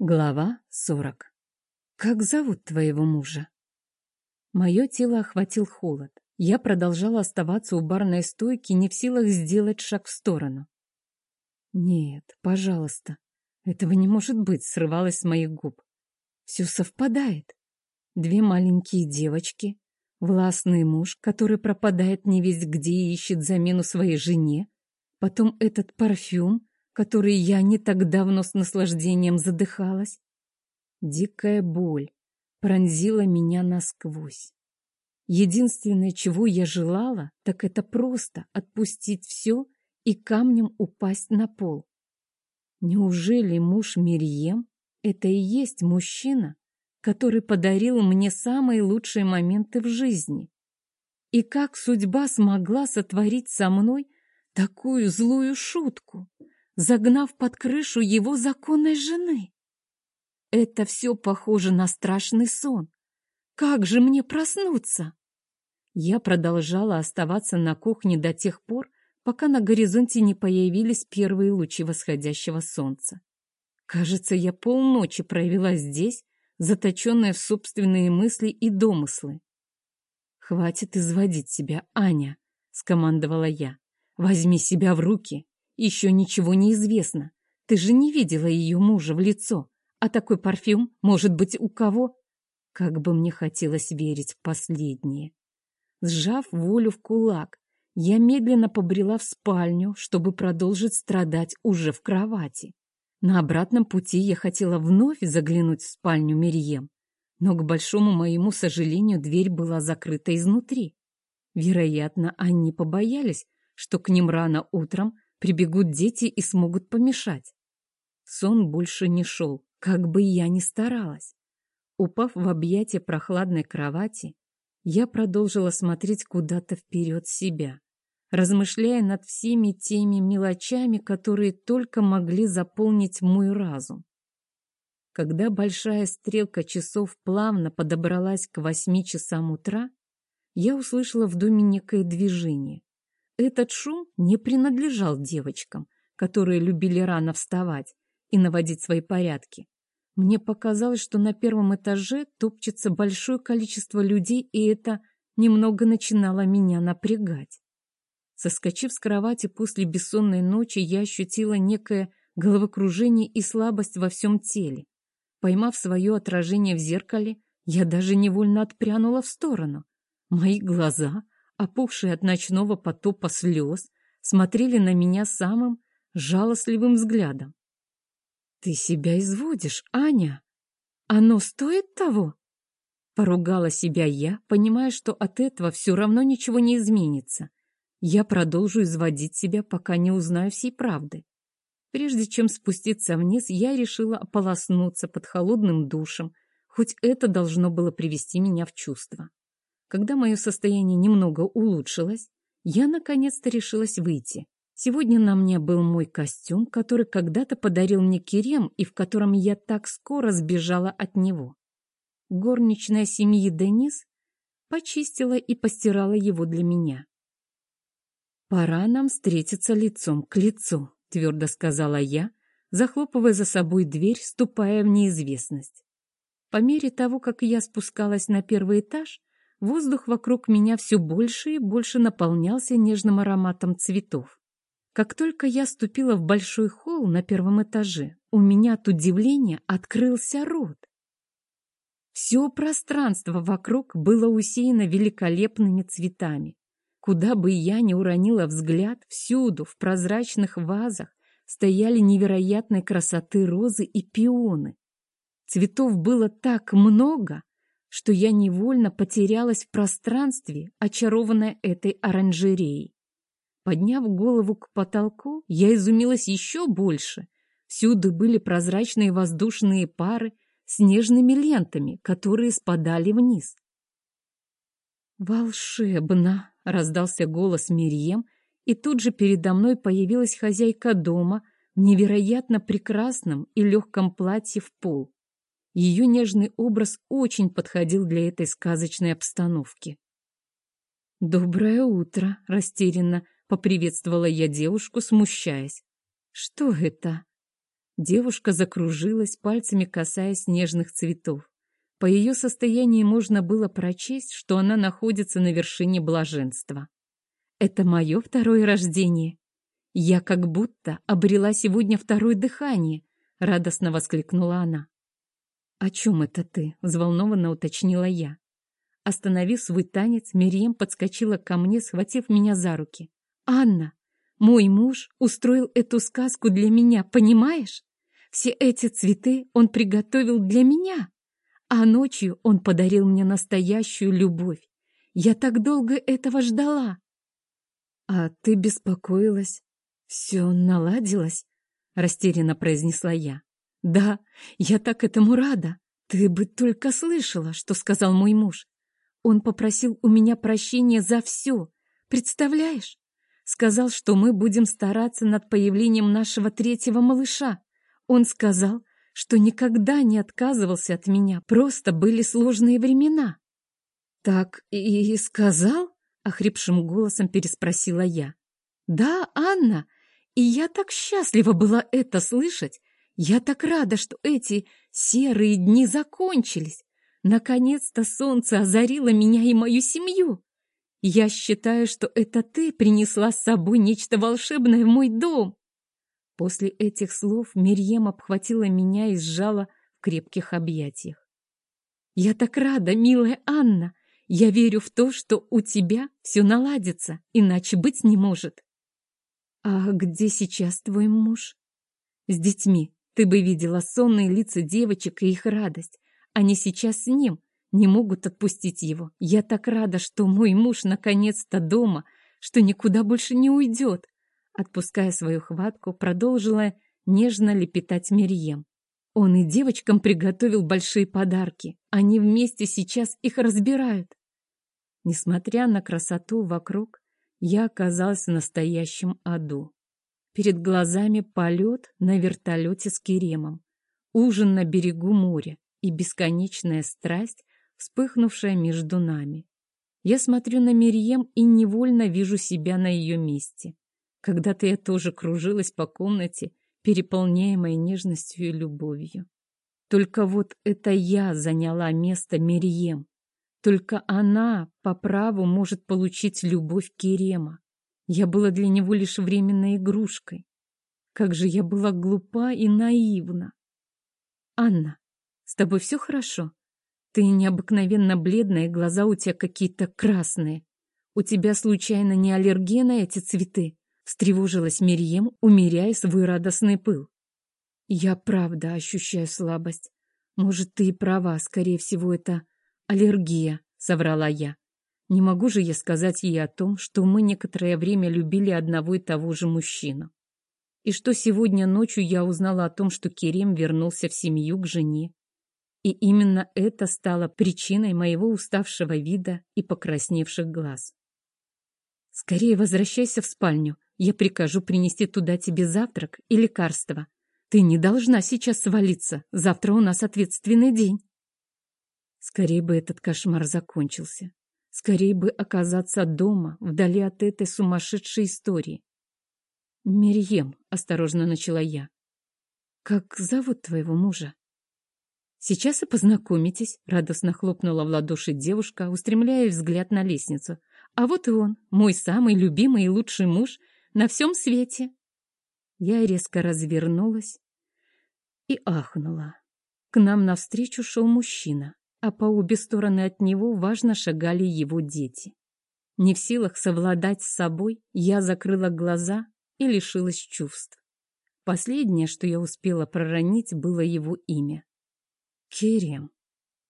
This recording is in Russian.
Глава 40. Как зовут твоего мужа? Мое тело охватил холод. Я продолжала оставаться у барной стойки, не в силах сделать шаг в сторону. Нет, пожалуйста, этого не может быть, срывалось с моих губ. Все совпадает. Две маленькие девочки, властный муж, который пропадает невесть где и ищет замену своей жене, потом этот парфюм, который я не так давно с наслаждением задыхалась. Дикая боль пронзила меня насквозь. Единственное, чего я желала, так это просто отпустить все и камнем упасть на пол. Неужели муж Мирьем — это и есть мужчина, который подарил мне самые лучшие моменты в жизни? И как судьба смогла сотворить со мной такую злую шутку? Загнав под крышу его законной жены. Это все похоже на страшный сон. Как же мне проснуться? Я продолжала оставаться на кухне до тех пор, пока на горизонте не появились первые лучи восходящего солнца. Кажется, я полночи провела здесь, заточенная в собственные мысли и домыслы. «Хватит изводить себя, Аня», — скомандовала я. «Возьми себя в руки еще ничего не известно. Ты же не видела ее мужа в лицо. А такой парфюм может быть у кого? Как бы мне хотелось верить в последнее. Сжав волю в кулак, я медленно побрела в спальню, чтобы продолжить страдать уже в кровати. На обратном пути я хотела вновь заглянуть в спальню Мерьем, но, к большому моему сожалению, дверь была закрыта изнутри. Вероятно, они побоялись, что к ним рано утром Прибегут дети и смогут помешать. Сон больше не шел, как бы я ни старалась. Упав в объятия прохладной кровати, я продолжила смотреть куда-то вперед себя, размышляя над всеми теми мелочами, которые только могли заполнить мой разум. Когда большая стрелка часов плавно подобралась к восьми часам утра, я услышала в доме некое движение. Этот шум не принадлежал девочкам, которые любили рано вставать и наводить свои порядки. Мне показалось, что на первом этаже топчется большое количество людей, и это немного начинало меня напрягать. Соскочив с кровати после бессонной ночи, я ощутила некое головокружение и слабость во всем теле. Поймав свое отражение в зеркале, я даже невольно отпрянула в сторону. Мои глаза опухшие от ночного потопа слез, смотрели на меня самым жалостливым взглядом. «Ты себя изводишь, Аня! Оно стоит того?» Поругала себя я, понимая, что от этого все равно ничего не изменится. Я продолжу изводить себя, пока не узнаю всей правды. Прежде чем спуститься вниз, я решила ополоснуться под холодным душем, хоть это должно было привести меня в чувство. Когда мое состояние немного улучшилось, я наконец-то решилась выйти. Сегодня на мне был мой костюм, который когда-то подарил мне Керем и в котором я так скоро сбежала от него. Горничная семьи Денис почистила и постирала его для меня. «Пора нам встретиться лицом к лицу», — твердо сказала я, захлопывая за собой дверь, ступая в неизвестность. По мере того, как я спускалась на первый этаж, Воздух вокруг меня все больше и больше наполнялся нежным ароматом цветов. Как только я ступила в большой холл на первом этаже, у меня от удивления открылся рот. Все пространство вокруг было усеяно великолепными цветами. Куда бы я ни уронила взгляд, всюду в прозрачных вазах стояли невероятной красоты розы и пионы. Цветов было так много, что я невольно потерялась в пространстве, очарованная этой оранжереей. Подняв голову к потолку, я изумилась еще больше. Всюду были прозрачные воздушные пары с нежными лентами, которые спадали вниз. «Волшебно!» — раздался голос Мирьем, и тут же передо мной появилась хозяйка дома в невероятно прекрасном и легком платье в пол. Ее нежный образ очень подходил для этой сказочной обстановки. «Доброе утро!» — растерянно поприветствовала я девушку, смущаясь. «Что это?» Девушка закружилась, пальцами касаясь нежных цветов. По ее состоянию можно было прочесть, что она находится на вершине блаженства. «Это мое второе рождение. Я как будто обрела сегодня второе дыхание», — радостно воскликнула она. «О чем это ты?» — взволнованно уточнила я. Остановив свой танец, Мирием подскочила ко мне, схватив меня за руки. «Анна, мой муж устроил эту сказку для меня, понимаешь? Все эти цветы он приготовил для меня, а ночью он подарил мне настоящую любовь. Я так долго этого ждала». «А ты беспокоилась? Все наладилось?» — растерянно произнесла я. «Да, я так этому рада. Ты бы только слышала, что сказал мой муж. Он попросил у меня прощения за все. Представляешь? Сказал, что мы будем стараться над появлением нашего третьего малыша. Он сказал, что никогда не отказывался от меня, просто были сложные времена. «Так и сказал?» — охрипшим голосом переспросила я. «Да, Анна, и я так счастлива была это слышать. Я так рада, что эти серые дни закончились. Наконец-то солнце озарило меня и мою семью. Я считаю, что это ты принесла с собой нечто волшебное в мой дом. После этих слов Мирьем обхватила меня и сжала в крепких объятиях. Я так рада, милая Анна. Я верю в то, что у тебя все наладится, иначе быть не может. А где сейчас твой муж? С детьми. Ты бы видела сонные лица девочек и их радость. Они сейчас с ним, не могут отпустить его. Я так рада, что мой муж наконец-то дома, что никуда больше не уйдет. Отпуская свою хватку, продолжила нежно лепетать Мерьем. Он и девочкам приготовил большие подарки. Они вместе сейчас их разбирают. Несмотря на красоту вокруг, я оказалась в настоящем аду. Перед глазами полет на вертолете с Керемом, ужин на берегу моря и бесконечная страсть, вспыхнувшая между нами. Я смотрю на Мирием и невольно вижу себя на ее месте. Когда-то я тоже кружилась по комнате, переполняемой нежностью и любовью. Только вот это я заняла место Мирием. Только она по праву может получить любовь Керема. Я была для него лишь временной игрушкой. Как же я была глупа и наивна. Анна, с тобой все хорошо? Ты необыкновенно бледная, глаза у тебя какие-то красные. У тебя случайно не аллергия на эти цветы? Встревожилась Мирьем, умеряя свой радостный пыл. Я правда ощущаю слабость. Может, ты и права, скорее всего, это аллергия, соврала я. Не могу же я сказать ей о том, что мы некоторое время любили одного и того же мужчину. И что сегодня ночью я узнала о том, что Керем вернулся в семью к жене. И именно это стало причиной моего уставшего вида и покрасневших глаз. «Скорее возвращайся в спальню. Я прикажу принести туда тебе завтрак и лекарства. Ты не должна сейчас свалиться. Завтра у нас ответственный день». Скорее бы этот кошмар закончился. Скорее бы оказаться дома, вдали от этой сумасшедшей истории. «Мирьем», — осторожно начала я. «Как зовут твоего мужа?» «Сейчас и познакомитесь», — радостно хлопнула в ладоши девушка, устремляя взгляд на лестницу. «А вот и он, мой самый любимый и лучший муж на всем свете». Я резко развернулась и ахнула. К нам навстречу шел мужчина а по обе стороны от него важно шагали его дети. Не в силах совладать с собой, я закрыла глаза и лишилась чувств. Последнее, что я успела проронить, было его имя. Керем.